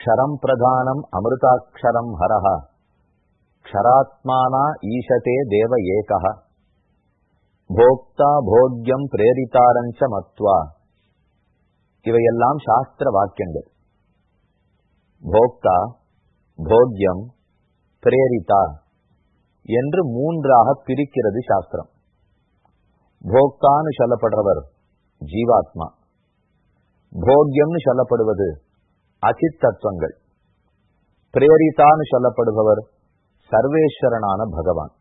க்ஷரம் பிரதானம் அமிர்தாட்சரம் ஹரஹ. க்ஷராத்மானா ஈஷதே தேவ ஏகः போக்தா போக்யம் பிரேரிதாரஞ்ச மத்வா. இவையெல்லாம் சாஸ்திர வாக்கியங்கள். போக்தா போக்யம் பிரேரிதா என்று மூன்றாக பிரிக்கிறது சாஸ்திரம். போக்தான்னு சொல்லப்படுறவர் ஜீவாத்மா. போக்யம்னு சொல்லப்படுவது அச்சித் தத்துவங்கள் பிரேரிதான்னு சொல்லப்படுபவர் சர்வேஸ்வரனான பகவான்.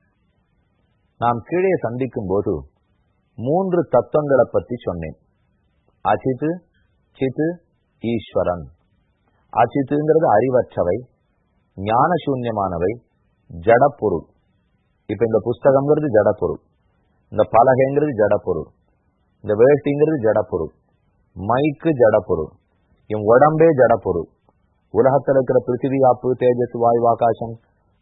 நாம் கீழே சந்திக்கும் போது மூன்று தத்துவங்களை பற்றி சொன்னேன். அச்சித்து சித்து ஈஸ்வரன். அச்சித்துங்கிறது அறிவற்றவை ஞான சூன்யமானவை ஜடப்பொருள். இப்ப இந்த புஸ்தகம்ங்கிறது ஜடப்பொருள். இந்த பலகைங்கிறது ஜடப்பொருள். இந்த வேட்டிங்கிறது ஜடப்பொருள். மைக்கு ஜடப்பொருள். என் உடம்பே ஜடப்பொருள் உலகத்தில் இருக்கிற பிருத்திவி ஆப்பு தேஜஸ் வாயு ஆகாசம்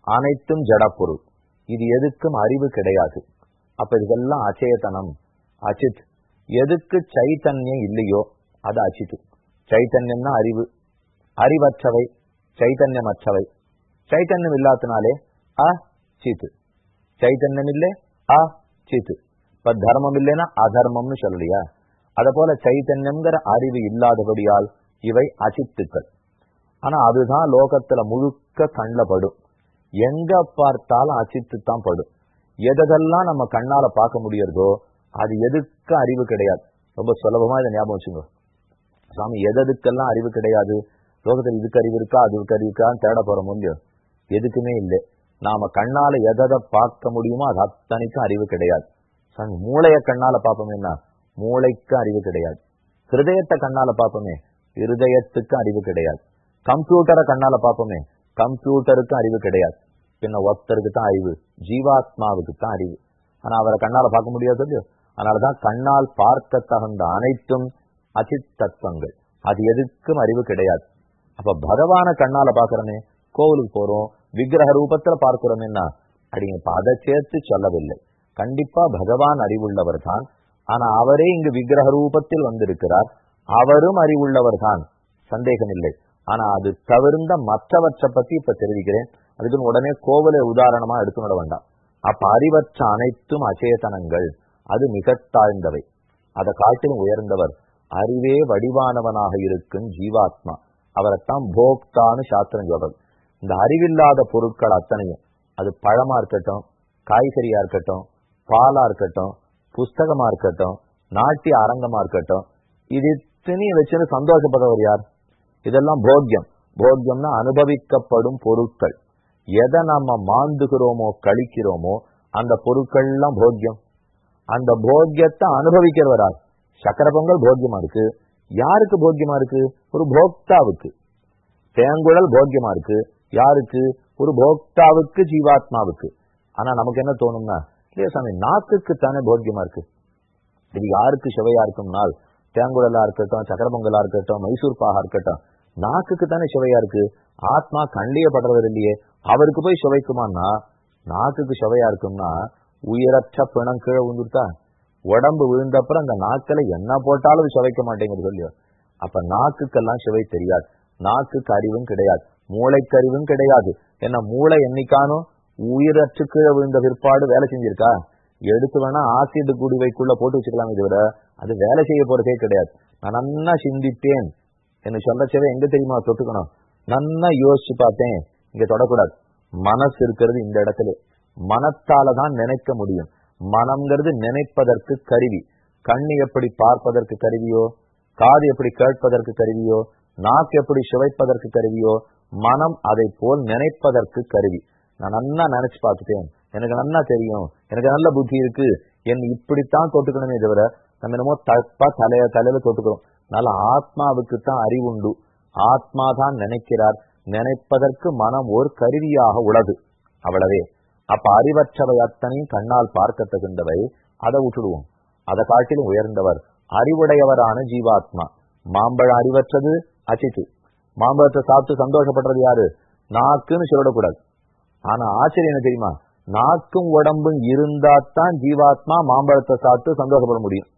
அனைத்தும் ஜடப்பொருள் இது எதுக்கும் அறிவு கிடையாது. அப்ப இதெல்லாம் அச்சேதனம் அச்சித். எதுக்கு சைத்தன்யம் இல்லையோ அது அச்சித்து சைத்தன்யம்னா அறிவு. அறிவற்றவை சைத்தன்யமற்றவை. சைத்தன்யம் இல்லாதனாலே அ சித்து சைத்தன்யம் இல்லை அ சித்து இப்ப தர்மம் இல்லைன்னா அதர்மம்னு சொல்லலையா? அத போல சைத்தன்யம்ங்கிற அறிவு இல்லாதபடியால் இவை அசித்துக்கள். ஆனா அதுதான் லோகத்துல முழுக்க கண்ணில் படும். எங்க பார்த்தாலும் அசித்து தான் படும். எதெல்லாம் நம்ம கண்ணால பார்க்க முடியறதோ அது எதுக்கு அறிவு கிடையாது? ரொம்ப சுலபமா இதை ஞாபகம் வச்சுங்க சாமி எதற்கெல்லாம் அறிவு கிடையாது? லோகத்தில் இதுக்கு அறிவு இருக்கா? அதுக்கு அறிவு இருக்கான்னு தேட போற முடியும் எதுக்குமே இல்லை. நாம கண்ணால எதை பார்க்க முடியுமோ அது அத்தனைக்கும் அறிவு கிடையாது. சாமி மூளைய கண்ணால பார்ப்போமேனா மூளைக்கு அறிவு கிடையாது. ஹிருதயத்தை கண்ணால பார்ப்போமே. இருதயத்துக்கு அறிவு கிடையாது. கம்ப்யூட்டரை கண்ணால பார்ப்போமே கம்ப்யூட்டருக்கு அறிவு கிடையாது. பின்ன ஒருத்தருக்கு தான் அறிவு ஜீவாத்மாவுக்கு தான் அறிவு. ஆனா அவரை கண்ணால பார்க்க முடியாது இல்லையோ? அதனாலதான் கண்ணால் பார்க்க தகுந்த அனைத்தும் அச்சித் தத்துவங்கள். அது எதுக்கும் அறிவு கிடையாது. அப்ப பகவான கண்ணால பாக்குறமே கோவிலுக்கு போறோம் விக்கிரக ரூபத்துல பார்க்கிறோமேன்னா அப்படிங்க அதை சேர்த்து சொல்லவில்லை. கண்டிப்பா பகவான் அறிவுள்ளவர் தான். ஆனா அவரே இங்கு விக்கிரக ரூபத்தில் வந்திருக்கிறார். அவரும் அறிவுள்ளவர்தான். சந்தேகம் இல்லை ஆனா அது தவிர்ந்த மற்றவற்றை பத்தி இப்ப தெரிவிக்கிறேன். அதுக்குன்னு உடனே கோவிலை உதாரணமா எடுத்துவிட வேண்டாம். அப்ப அறிவற்ற அனைத்தும் அச்சேதனங்கள் அது மிக தாழ்ந்தவை. அதை காட்டிலும் உயர்ந்தவர் அறிவே வடிவானவனாக இருக்கும் ஜீவாத்மா. அவரைத்தான் போக்தான்னு சாஸ்திரம் சொல்றது. இந்த அறிவில்லாத பொருட்கள் அத்தனையும் அது பழமா இருக்கட்டும் காய்கறியா இருக்கட்டும் பாலா இருக்கட்டும் புஸ்தகமா இருக்கட்டும் நாட்டிய அரங்கமா இருக்கட்டும் இது இத்தனையும் வச்சுன்னு சந்தோஷப்படுறவர் யார்? இதெல்லாம் போக்கியம் போக்கியம்னா அனுபவிக்கப்படும் பொருட்கள். எதை நம்ம மாந்துகிறோமோ கழிக்கிறோமோ அந்த பொருட்கள் எல்லாம் போக்கியம் அந்த போக்கியத்தை அனுபவிக்கிறவரா சக்கர பொங்கல் போக்கியமா இருக்கு. யாருக்கு போக்கியமா இருக்கு? ஒரு போக்தாவுக்கு. தேங்குழல் போக்கியமா இருக்கு. யாருக்கு? ஒரு போக்தாவுக்கு ஜீவாத்மாவுக்கு. ஆனா நமக்கு என்ன தோணும்னா இல்லையா சாமி நாக்குக்கு தானே போக்கியமா இருக்கு. இது யாருக்கு சுவையா இருக்கும்னால் தேங்குழலா இருக்கட்டும் சக்கரபொங்கலா இருக்கட்டும் மைசூர் பாகா இருக்கட்டும் நாக்குக்கு தானே சுவையா இருக்கு? ஆத்மா கண்ணிய படுறவர் இல்லையே. அவருக்கு போய் சுவைக்குமான்னா நாக்குக்கு சுவையா இருக்கும்னா உயிரற்ற பிணம் கீழே விழுந்துட்டா உடம்பு விழுந்தப்புறம் அந்த நாக்கில என்ன போட்டாலும் சுவைக்க மாட்டேங்குது சொல்லியோ. அப்ப நாக்குக்கெல்லாம் சுவை தெரியாது. நாக்குக்கு அறிவும் கிடையாது. மூளைக்கறிவும் கிடையாது. ஏன்னா மூளை என்னைக்கானும் உயிரற்று கீழே விழுந்த பிற்பாடு வேலை செஞ்சிருக்கா? எடுத்து வேணா ஆசிட் குடிவைக்குள்ள போட்டு வச்சுக்கலாமே தவிர விட அது வேலை செய்ய போறதே கிடையாது. நான் நன்னா சிந்தித்தேன் என்ன சொல்லச்சவே எங்க தெரியுமா தொட்டுக்கணும்? நன்னா யோசிச்சு பார்த்தேன். இங்க தொடக்கூடாது. மனசு இருக்கிறது இந்த இடத்துல. மனத்தால தான் நினைக்க முடியும். மனம்ங்கிறது நினைப்பதற்கு கருவி. கண்ணு எப்படி பார்ப்பதற்கு கருவியோ காது எப்படி கேட்பதற்கு கருவியோ நாக்கு எப்படி சுவைப்பதற்கு கருவியோ மனம் அதை போல் நினைப்பதற்கு கருவி. நான் நன்னா நினைச்சு பார்த்துட்டேன். எனக்கு நல்லா தெரியும். எனக்கு நல்ல புத்தி இருக்கு. என் இப்படித்தான் தொட்டுக்கணுமே தவிர நம்ம என்னமோ தப்பா தலைய தலையில தொட்டுக்கிறோம். அதனால ஆத்மாவுக்கு தான் அறிவுண்டு ஆத்மா தான் நினைக்கிறார். நினைப்பதற்கு மனம் ஒரு கருவியாக உள்ளது. அவ்வளவே. அப்ப அறிவற்றவை அத்தனையும் கண்ணால் பார்க்க தகுந்தவை அதை விட்டுடுவோம் அதை காட்டிலும் உயர்ந்தவர் அறிவுடையவரான ஜீவாத்மா. மாம்பழம் அறிவற்றது? அச்சித்து மாம்பழத்தை சாப்பிட்டு சந்தோஷப்படுறது யாரு? நாக்குன்னு சொல்லக்கூடாது. ஆனா ஆச்சரியம் என்ன தெரியுமா? நாக்கும் உடம்பும் இருந்தாத்தான் ஜீவாத்மா மாம்பழத்தை சாப்பிட்டு சந்தோஷப்பட முடியும்.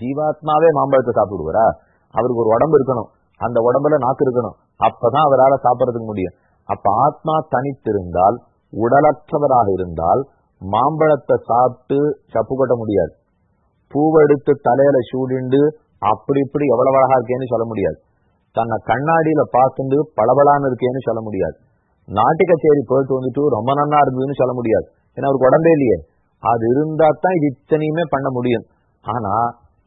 ஜீவாத்மாவே மாம்பழத்தை சாப்பிடுவாரா? அவருக்கு ஒரு உடம்பு இருக்கணும். அந்த உடம்புல நாக்கு இருக்கணும். அப்பதான் அவரால் சாப்பிடறதுக்கு முடியும். அப்ப ஆத்மா தனித்திருந்தால் உடலற்றவராக இருந்தால் மாம்பழத்தை சாப்பிட்டு சப்பு கொட்ட முடியாது. பூவெடுத்து தலையில சூடிண்டு அப்படி இப்படி எவ்வளவு அழகா இருக்கேன்னு சொல்ல முடியாது. தன்னை கண்ணாடியில பார்த்துட்டு பளபளான்னு இருக்கேன்னு சொல்ல முடியாது. நாட்டு கச்சேரி போயிட்டு வந்துட்டு ரொம்ப நன்னா இருந்ததுன்னு சொல்ல முடியாது. ஏன்னா அவருக்கு உடம்பே இல்லையே. அது இருந்தா தான் இது இத்தனையுமே பண்ண முடியும். ஆனா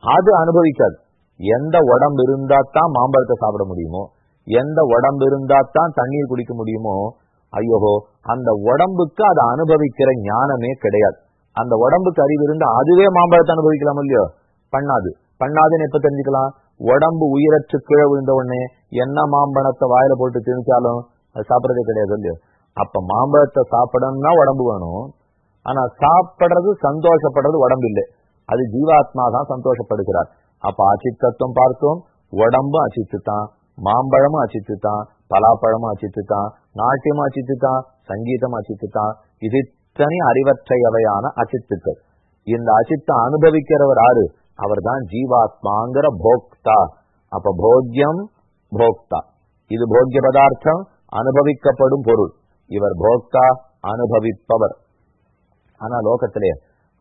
அது அனுபவிக்காது. எந்த உடம்பு இருந்தா தான் மாம்பழத்தை சாப்பிட முடியுமோ எந்த உடம்பு இருந்தா தான் தண்ணீர் குடிக்க முடியுமோ ஐயோஹோ அந்த உடம்புக்கு அதை அனுபவிக்கிற ஞானமே கிடையாது. அந்த உடம்புக்கு அறிவு இருந்தா அதுவே மாம்பழத்தை அனுபவிக்கலாம் இல்லையோ? பண்ணாது. பண்ணாதுன்னு எப்ப தெரிஞ்சுக்கலாம்? உடம்பு உயிரற்று கீழே விழுந்த உடனே என்ன மாம்பழத்தை வாயில போட்டு திணிச்சாலும் அது சாப்பிட்றதே கிடையாது இல்லையோ அப்ப மாம்பழத்தை சாப்பிடணும்னா உடம்பு வேணும். ஆனா சாப்பிடுறது சந்தோஷப்படுறது உடம்பு இல்லை. அது ஜீவாத்மா தான் சந்தோஷப்படுகிறார். அப்ப அச்சித்தத்துவம் பார்த்தோம். உடம்பும் அச்சித்து தான் மாம்பழமும் அச்சித்து தான் பலாப்பழமும் அச்சித்து தான் நாட்டியமும் அச்சித்து தான் சங்கீதம் அச்சித்து தான் இது இத்தனை அறிவற்றையவையான அச்சித்துக்கள். இந்த அச்சித்தை அனுபவிக்கிறவர் யாரு? அவர் தான் ஜீவாத்மாங்கிற போக்தா. அப்ப போக்கியம் போக்தா. இது போக்ய பதார்த்தம் அனுபவிக்கப்படும் பொருள். இவர் போக்தா அனுபவிப்பவர். ஆனா லோகத்திலே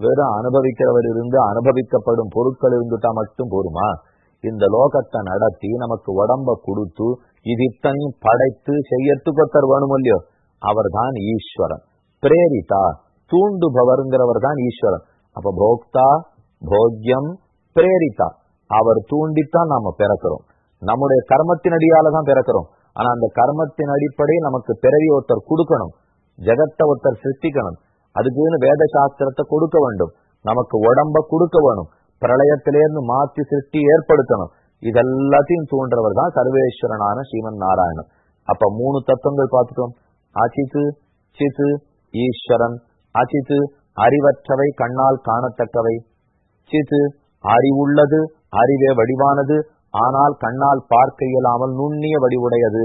வெறும் அனுபவிக்கிறவர் இருந்து அனுபவிக்கப்படும் பொருட்கள் இருந்துட்டா மட்டும் போருமா? இந்த லோகத்தை நடத்தி நமக்கு உடம்ப கொடுத்து இது இத்தனையும் படைத்து செய்யறதுக்கு ஒருத்தர் வேணும் இல்லையோ? அவர் தான் ஈஸ்வரன். பிரேரிதா தூண்டுபவர்ங்கிறவர் தான் ஈஸ்வரன். அப்ப போக்தா போக்கியம் பிரேரிதா. அவர் தூண்டித்தான் நாம பிறக்கிறோம். நம்முடைய கர்மத்தினடியாலதான் தான் பிறக்கிறோம். ஆனா அந்த கர்மத்தின் அடிப்படையில் நமக்கு பிறவி ஒருத்தர் கொடுக்கணும் ஜெகத்தை ஒருத்தர் சிருஷ்டிக்கணும். அதுக்குன்னு வேத சாஸ்திரத்தை கொடுக்க வேண்டும். நமக்கு உடம்ப கொடுக்க வேணும். பிரளயத்திலேருந்து மாற்றி சிருஷ்டி ஏற்படுத்தணும். இதெல்லாத்தையும் தூண்டவர் தான் சர்வேஸ்வரனான ஸ்ரீமன் நாராயணன். அப்ப மூணு தத்துவங்கள் பார்த்துட்டோம். அச்சித்து சித்து ஈஸ்வரன். அச்சித்து அறிவற்றவை கண்ணால் காணத்தக்கவை. சித்து அறிவுள்ளது அறிவே வடிவானது. ஆனால் கண்ணால் பார்க்க இயலாமல் நுண்ணிய வடிவுடையது.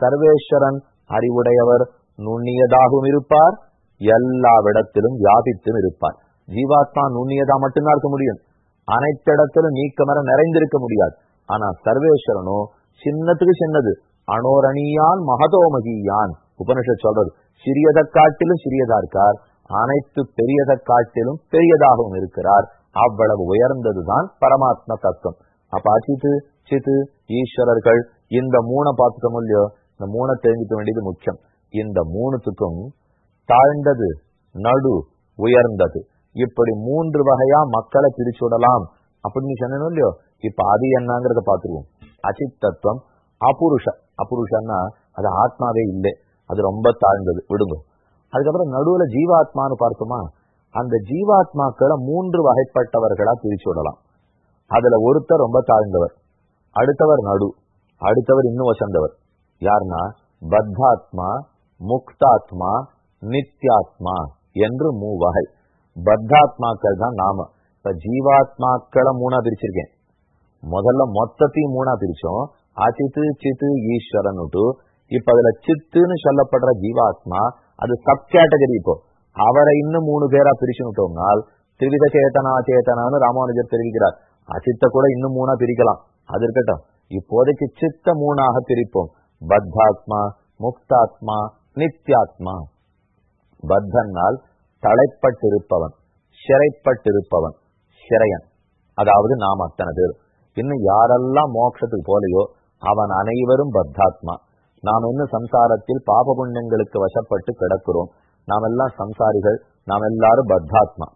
சர்வேஸ்வரன் அறிவுடையவர் நுண்ணியதாகவும் இருப்பார் எல்லாவிடத்திலும் வியாபித்தும் இருப்பார். ஜீவாத்மா நுண்ணியதா மட்டும்தான் இருக்க முடியும். அனைத்திடத்திலும் நீக்கமர நிறைந்திருக்க முடியாது. ஆனா சர்வேஸ்வரனோ சின்னத்துக்கு சின்னது அனோரணியான் மகதோமகியான். உபனிஷத் சொல்றது சிறியதை காட்டிலும் சிறியதா இருக்கார் அனைத்து பெரியதை காட்டிலும் பெரியதாகவும் இருக்கிறார். அவ்வளவு உயர்ந்ததுதான் பரமாத்ம தத்துவம். அப்ப அச்சித்து சித்து ஈஸ்வரர்கள் இந்த மூணை பார்த்துட்டோம் இல்லையோ இந்த மூணை தெரிஞ்சுக்க வேண்டியது முக்கியம். இந்த மூணுத்துக்கும் தாழ்ந்தது நடு உயர்ந்தது. இப்படி மூன்று வகையா மக்களை பிரிச்சு விடலாம் அப்படின்னு சொன்னோம் இல்லையோ? இப்ப அது என்னங்கிறத பாத்துருவோம் அசித் தத்துவம் அபுருஷ. அபுருஷன்னா அது ஆத்மாவே இல்லை. அது ரொம்ப தாழ்ந்தது. விடுங்க. அதுக்கப்புறம் நடுவுல ஜீவாத்மான்னு பார்த்தோமா? அந்த ஜீவாத்மாக்களை மூன்று வகைப்பட்டவர்களா பிரிச்சு விடலாம். அதுல ஒருத்தர் ரொம்ப தாழ்ந்தவர். அடுத்தவர் நடு. அடுத்தவர் இன்னும் வசந்தவர். யாருன்னா பத்தாத்மா முக்தாத்மா நித்யாத்மா என்று மூ வகை. பத்தாத்மாக்கள் தான் நாம. இப்ப ஜீவாத்மாக்களை மூணா பிரிச்சிருக்கேன். முதல்ல மொத்தத்தையும் மூணா பிரிச்சோம். அச்சித்து சித்து ஈஸ்வரன் இப்ப அதுல சித்துன்னு சொல்லப்படுற ஜீவாத்மா அது சப் கேட்டகரி இப்போ. அவரை இன்னும் மூணு பேரா பிரிச்சுட்டோம்னால் திரிவித சேத்தனா சேத்தனான்னு ராமானுஜர் தெரிவிக்கிறார். அசித்த கூட இன்னும் மூணா பிரிக்கலாம். அது இருக்கட்டும். இப்போதைக்கு சித்த மூணாக பிரிப்போம். பத்தாத்மா முக்தாத்மா நித்யாத்மா. பத்தன்னால் தலைப்பட்டிருப்பவன் சிறைப்பட்டிருப்பவன் சிறையன். அதாவது நாம் அத்தனை பேர். இன்னும் யாரெல்லாம் மோட்சத்துக்கு போலையோ அவன் அனைவரும் பத்தாத்மா. நாம் இன்னும் சம்சாரத்தில் பாப புண்ணியங்களுக்கு வசப்பட்டு கிடக்கிறோம் நாம் எல்லாம் சம்சாரிகள் நாம் எல்லாரும் பத்தாத்மா.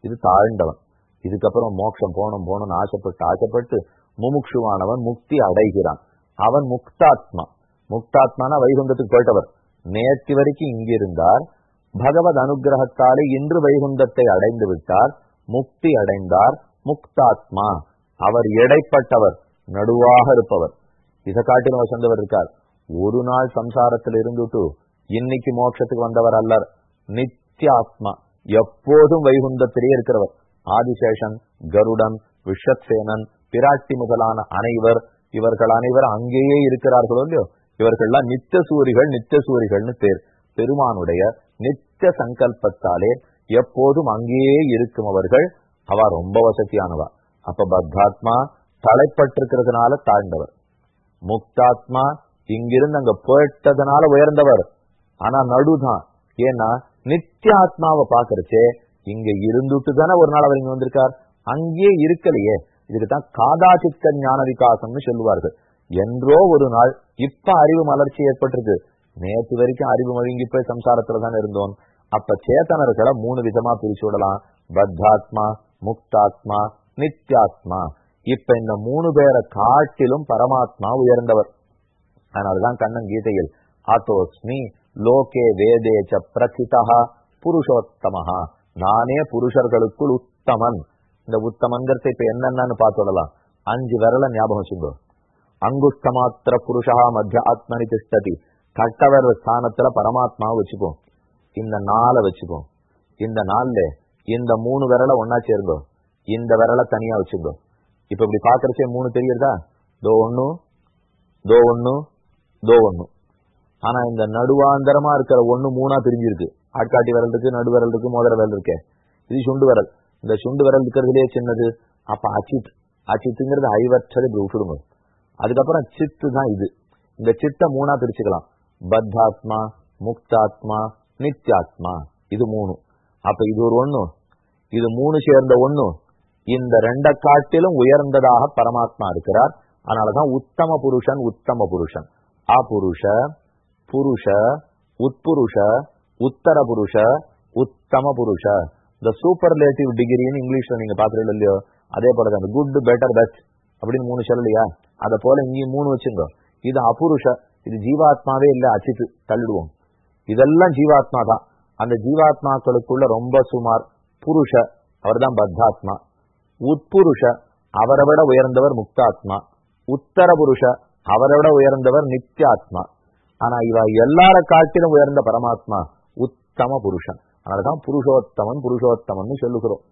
இது தாழ்ந்தவன். இதுக்கப்புறம் மோட்சம் போகணும் போகணும்னு ஆசைப்பட்டு ஆசைப்பட்டு முமுட்சுவானவன் முக்தி அடைகிறான். அவன் முக்தாத்மா. முக்தாத்மான வைகுந்தத்துக்கு போயிட்டவர். நேற்று வரைக்கும் இங்கிருந்தார். பகவத் அனுகிரகத்தாலே இன்று வைகுந்தத்தை அடைந்து விட்டார். முக்தி அடைந்தார். முக்தாத்மா. அவர் எடைப்பட்டவர் நடுவாக இருப்பவர். இதை காட்டிலும் வசந்தவர் இருக்கார். ஒரு நாள் சம்சாரத்தில் இருந்துட்டு இன்னைக்கு மோட்சத்துக்கு வந்தவர் அல்லர். நித்யாத்மா. எப்போதும் வைகுந்தத்திலேயே இருக்கிறவர். ஆதிசேஷன் கருடன் விஷத்சேனன் பிராட்டி முதலான அனைவர் இவர்கள் அனைவர் அங்கேயே இருக்கிறார்களோ இல்லையோ? இவர்கள்லாம் நித்திய சூரிகள் நித்திய சூரிகள்னு பேர். பெருமானுடைய நித்திய சங்கல்பத்தாலே எப்போதும் அங்கேயே இருக்கும் அவர்கள். அவ ரொம்ப வசதியானவா. அப்ப பத்தாத்மா தலைப்பட்டிருக்கிறதுனால தாழ்ந்தவர். முக்தாத்மா இங்கிருந்து அங்க போயிட்டதுனால உயர்ந்தவர். ஆனா நடுதான். ஏன்னா நித்திய ஆத்மாவை பாக்குறச்சே இங்க இருந்துட்டு தானே ஒரு நாள் அவர் இங்க வந்திருக்கார். அங்கேயே இருக்கலையே. இதுக்குதான் காதாசித்த ஞான விகாசம்னு சொல்லுவார்கள். என்றோ ஒரு நாள் இப்ப அறிவு மலர்ச்சி ஏற்பட்டிருக்கு. நேற்று வரைக்கும் அறிவு மழுங்கி போய் சம்சாரத்துல தான் இருந்தோம். அப்ப சேத்தனர்களை மூணு விதமா பிரிச்சு விடலாம். பத்தாத்மா முக்தாத்மா நித்யாத்மா. இப்ப இந்த மூணு பேரை காட்டிலும் பரமாத்மா உயர்ந்தவர். அதனாலதான் கண்ணன் கீதையில் ஆத்தோஸ்மி லோகே வேதேச்ச பிரசிதா புருஷோத்தமஹா. நானே புருஷர்களுக்குள் உத்தமன். இந்த உத்தமங்கிறத இப்ப என்னென்னு பார்த்துடலாம் அஞ்சு விரல ஞாபகம் வச்சுக்கோ. அங்குஷ்டமாத்திர புருஷா மத்திய ஆத்மனி திஷ்டதி. கட்டவர் ஸ்தானத்துல பரமாத்மாவை வச்சுப்போம் இந்த நாளை வச்சுப்போம் இந்த நாள்ல இந்த மூணு விரலை ஒன்னா சேருங்கோ. இந்த விரலை தனியா வச்சுக்கோ இப்ப இப்படி பாக்குறச்சே மூணு தெரியுறதா தோ ஒண்ணு தோ ஒண்ணு தோ ஒண்ணு. ஆனா இந்த நடுவாந்தரமா இருக்கிற ஒண்ணு மூணா பிரிஞ்சிருக்கு. ஆட்காட்டி விரல் இருக்கு நடுவிரல் இருக்கு மோதிர விரல் இருக்கே. இது சுண்டு விரல். இந்த சுண்டு விரல் இருக்கிறதுலே சின்னது அப்ப அச்சித் அச்சித்துங்கிறது ஐவற்றது இப்படி விட்டுடுங்க அதுக்கப்புறம் சித்து தான் இது. இந்த சித்தை மூணா பிரிச்சுக்கலாம். பத்தாத்மா முக்தாத்மா நித்யாத்மா. இது மூணு. அப்ப இது ஒரு ஒண்ணு. இது மூணு சேர்ந்த ஒண்ணு. இந்த ரெண்ட காட்டிலும் உயர்ந்ததாக பரமாத்மா இருக்கிறார். அதனாலதான் உத்தம புருஷன் உத்தம புருஷன். அபுருஷ புருஷ உட்புருஷ உத்தர புருஷ உத்தம புருஷ. இந்த சூப்பர்லேட்டிவ் டிகிரின்னு இங்கிலீஷ்ல நீங்க பாத்துறது இல்லையோ அதே போலதான். குட் பெட்டர் பெஸ்ட் அப்படின்னு மூணு சொல்லலையா அத போல இங்கேயும் மூணு வச்சுங்க. இது அபுருஷ இது ஜீவாத்மாவே இல்ல அச்சித்து தள்ளிடுவோம். இதெல்லாம் ஜீவாத்மா தான். அந்த ஜீவாத்மாக்களுக்குள்ள ரொம்ப சுமார் புருஷ அவர் தான் பத்தாத்மா. உட்புருஷ அவரை விட உயர்ந்தவர் முக்தாத்மா. உத்தர புருஷ அவரை விட உயர்ந்தவர் நித்யாத்மா. ஆனா இவ எல்லார காட்டிலும் உயர்ந்த பரமாத்மா. உத்தம புருஷன். அதனாலதான் புருஷோத்தமன் புருஷோத்தமன் சொல்லுகிறோம்.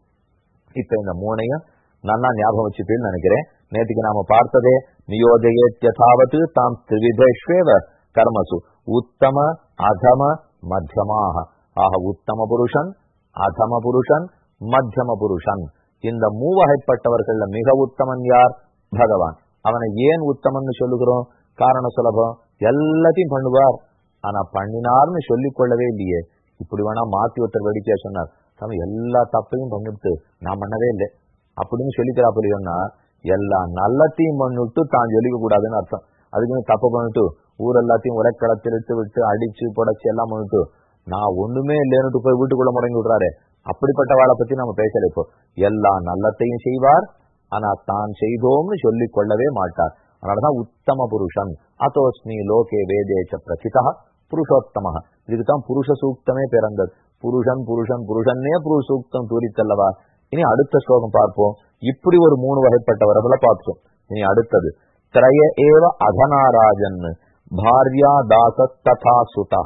இப்ப இந்த மூணையும் நல்லா ஞாபகம் வச்சுப்பேன்னு நினைக்கிறேன். நேற்றுக்கு நாம பார்த்ததே நியோஜயத்யதாவது தாம் திரிவிதேஷ்வேவ கர்மசு. உத்தம அதம மத்தியமாக. ஆக உத்தம புருஷன் அதம புருஷன் மத்தியம புருஷன். இந்த மூவகைப்பட்டவர்கள்ல மிக உத்தமன் யார்? பகவான். அவனை ஏன் உத்தமன் சொல்லுகிறோம்? காரண சுலபம் எல்லாத்தையும் பண்ணுவார். ஆனா பண்ணினார்னு சொல்லிக் கொள்ளவே இல்லையே. இப்படி வேணா மாத்தி ஒருத்தர் வேடிக்கையா சொன்னார். சாமி எல்லா தப்பையும் பண்ணிவிட்டு நான் பண்ணவே இல்லை. அப்படின்னு சொல்லிக்கிறா புரியும்னா எல்லா நல்லத்தையும் பண்ணிட்டு தான் சொல்லிக்க கூடாதுன்னு அர்த்தம் அதுக்குன்னு தப்பு பண்ணிட்டு ஊர் எல்லாத்தையும் உரை களத்திலிட்டு விட்டு அடிச்சு புடைச்சு எல்லாம் பண்ணிட்டு நான் ஒண்ணுமே இல்லைன்னுட்டு போய் வீட்டுக்குள்ள முடங்கி விடுறாரு. அப்படிப்பட்ட வாழை பத்தி நம்ம பேசல இப்போ. எல்லா நல்லத்தையும் செய்வார் ஆனா தான் செய்தோம்னு சொல்லிக் கொள்ளவே மாட்டார். அதனாலதான் உத்தம புருஷன். அதோஸ்மி லோகே வேதேச்ச பிரசிதா புருஷோத்தம இதுக்குதான் புருஷ சூக்தமே பிறந்தது. புருஷன் புருஷன் புருஷன்னே புருஷ சூக்தம் தூரித்தல்லவா? இனி அடுத்த ஸ்லோகம் பார்ப்போம். இப்படி ஒரு மூணு வகைப்பட்டவர்களை பார்த்தோம் இனி அடுத்தது. திரய ஏவ அதனாராஜன் பாரியா தாச ததா சுதா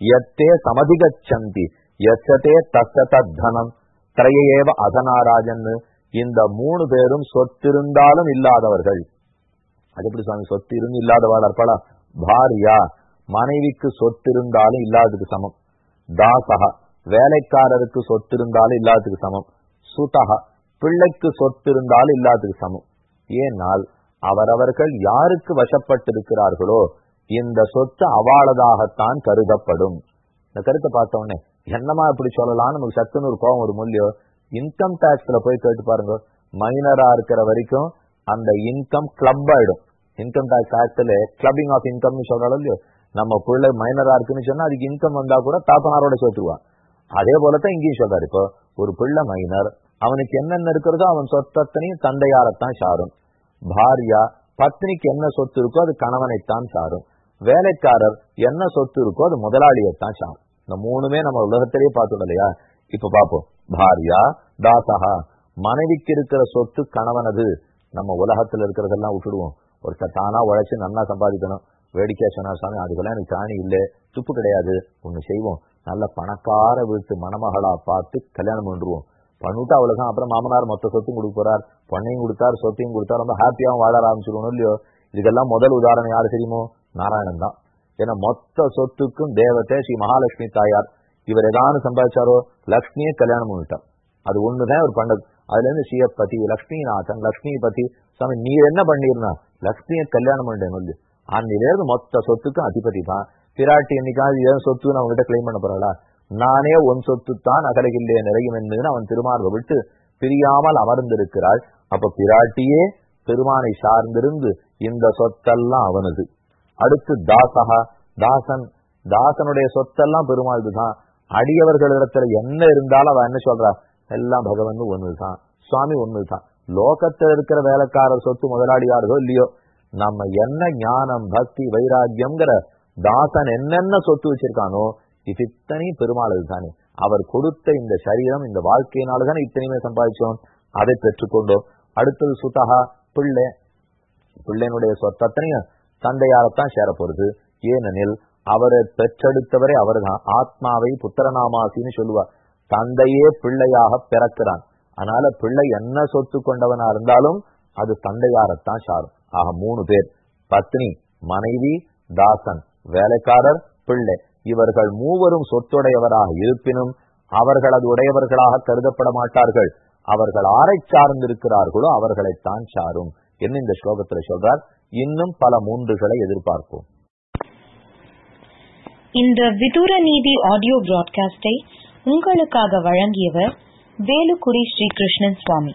எத்தே சமதிகச்சந்தி. எச்சதே தச தனம் திரய ஏவ அதனாராஜன் இந்த மூணு பேரும் சொத்திருந்தாலும் இல்லாதவர்கள். அது எப்படி சுவாமி? சொத்து இருந்து இல்லாதவாள் இருப்பாளா பாரியா. மனைவிக்கு சொத்து இருந்தாலும் இல்லாததுக்கு சமம். தாசகா வேலைக்காரருக்கு சொத்து இருந்தாலும் இல்லாததுக்கு சமம். சுதகா பிள்ளைக்கு சொத்து இருந்தாலும் இல்லாததுக்கு சமம். ஏனால் அவரவர்கள் யாருக்கு வசப்பட்டிருக்கிறார்களோ இந்த சொத்து அவாளதாகத்தான் கருதப்படும். இந்த கருத்தை பார்த்தோன்னே என்னமா இப்படி சொல்லலாம் நமக்கு சத்துன்னு ஒரு கோபம் ஒரு மூலியோ இன்கம் டாக்ஸ்ல போய் கேட்டு பாருங்க. மைனரா இருக்கிற வரைக்கும் அந்த இன்கம் கிளப் ஆயிடும். இன்கம் டாக்ஸ் ஆக்ட்ல கிளப்பிங் ஆஃப் இன்கம்னு சொல்றாலும் இல்லையோ? நம்ம பிள்ளை மைனரா இருக்குன்னு சொன்னா அதுக்கு இன்கம் வந்தா கூட தாத்தனாரோட சேர்த்துருவான். அதே போலத்தான் இங்கேயும் சொல்றாரு. இப்போ ஒரு பிள்ளை மைனர் அவனுக்கு என்னென்ன இருக்கிறதோ அவன் சொத்தத்தனையும் தந்தையாரத்தான் சாரும். பாரியா பத்னிக்கு என்ன சொத்து இருக்கோ அது கணவனைத்தான் சாரும். வேலைக்காரர் என்ன சொத்து இருக்கோ அது முதலாளியைத்தான் சாரும். இந்த மூணுமே நம்ம உலகத்திலேயே பார்த்தோம் இல்லையா? இப்ப பாப்போம் பாரியா தாசகா மனைவிக்கு இருக்கிற சொத்து கணவனது. நம்ம உலகத்துல இருக்கிறதெல்லாம் விட்டுடுவோம். ஒரு தானா உழைச்சு நல்லா சம்பாதிக்கணும். வேடிக்கையா சொன்னா சாமி அதுக்கெல்லாம் எனக்கு சாணி இல்லை துப்பு கிடையாது ஒண்ணு செய்வோம். நல்ல பணக்கார வீட்டு மணமகளா பார்த்து கல்யாணம் பண்ணிடுவோம் பண்ணிட்டு அவ்வளவுதான். அப்புறம் மாமனார் மொத்த சொத்தும் கொடுக்க போறார். பொண்ணையும் கொடுத்தார் சொத்தையும் கொடுத்தார். ரொம்ப ஹாப்பியாவும் வாழ ஆரம்பிச்சிருவோம் இல்லையோ? இதுக்கெல்லாம் முதல் உதாரணம் யாரு தெரியுமோ? நாராயணன் தான். ஏன்னா மொத்த சொத்துக்கும் தேவத்தை ஸ்ரீ மகாலட்சுமி தாயார். இவர் ஏதாவது சம்பாதிச்சாரோ? லக்ஷ்மியே கல்யாணம் பண்ணிட்டார். அது ஒண்ணுதான் அவர் பண்ணது. அதுல இருந்து ஸ்ரீயப்பதி லக்ஷ்மிநாதன் லக்ஷ்மி பத்தி சாமி நீ என்ன பண்ணிருந்தா லக்ஷ்மியை கல்யாணம் பண்ணிட்டேன் அன்னிலிருந்து மொத்த சொத்துக்கும் அதிபதி தான். பிராட்டி என்னைக்காவது ஏன் சொத்துன்னு அவங்ககிட்ட கிளைம் பண்ண போறாளா? நானே உன் சொத்து தான் அகலகில்லே நிறையும் என்று அவன் திருமார்பை விட்டு பிரியாமல் அமர்ந்திருக்கிறாள். அப்ப பிராட்டியே பெருமானை சார்ந்திருந்து இந்த சொத்தெல்லாம் அவனது. அடுத்து தாசகா. தாசன் தாசனுடைய சொத்தெல்லாம் பெருமாள் தான். அடியவர்களிடத்துல என்ன இருந்தாலும் அவன் என்ன சொல்றா? எல்லாம் பகவன் ஒண்ணுதான் சுவாமி ஒண்ணுதான் லோகத்துல இருக்கிற வேலைக்காரர் சொத்து முதலாளியாரதோ இல்லையோ நம்ம என்ன ஞானம் பக்தி வைராக்கியம்ங்கிற தாசன் என்னென்ன சொத்து வச்சிருக்கானோ இது இத்தனை பெருமாள் தானே. அவர் கொடுத்த இந்த சரீரம் இந்த வாழ்க்கையினாலதானே இத்தனையுமே சம்பாதிச்சோம். அதை பெற்றுக்கொண்டோம். அடுத்தது சுத்தகா பிள்ளை. பிள்ளைனுடைய சொத்தனையும் தந்தையாரத்தான் சேர போறது ஏனெனில் அவரை பெற்றெடுத்தவரே அவர்தான். ஆத்மாவை புத்திரநாமாசின்னு சொல்லுவார். தந்தையே பிள்ளையாக பிறக்கிறான். அதனால பிள்ளை என்ன சொத்து கொண்டவனா இருந்தாலும் அது தந்தையாரத்தான் சாரும். ஆக மூணு பேர். பத்னி மனைவி தாசன் வேலைக்காரர் பிள்ளை. இவர்கள் மூவரும் சொத்துடையவராக இருப்பினும் அவர்களது உடையவர்களாக கருதப்பட மாட்டார்கள். அவர்கள் ஆரை சார்ந்திருக்கிறார்களோ அவர்களைத்தான் சாரும் என்று இந்த ஸ்லோகத்துல சொல்றார். இன்னும் பல மூன்றுகளை எதிர்பார்ப்போம். இந்த விதூர நீதி ஆடியோ பிராட்காஸ்டை உங்களுக்காக வழங்கியவர் வேலுக்குடி ஸ்ரீகிருஷ்ணன் சுவாமி.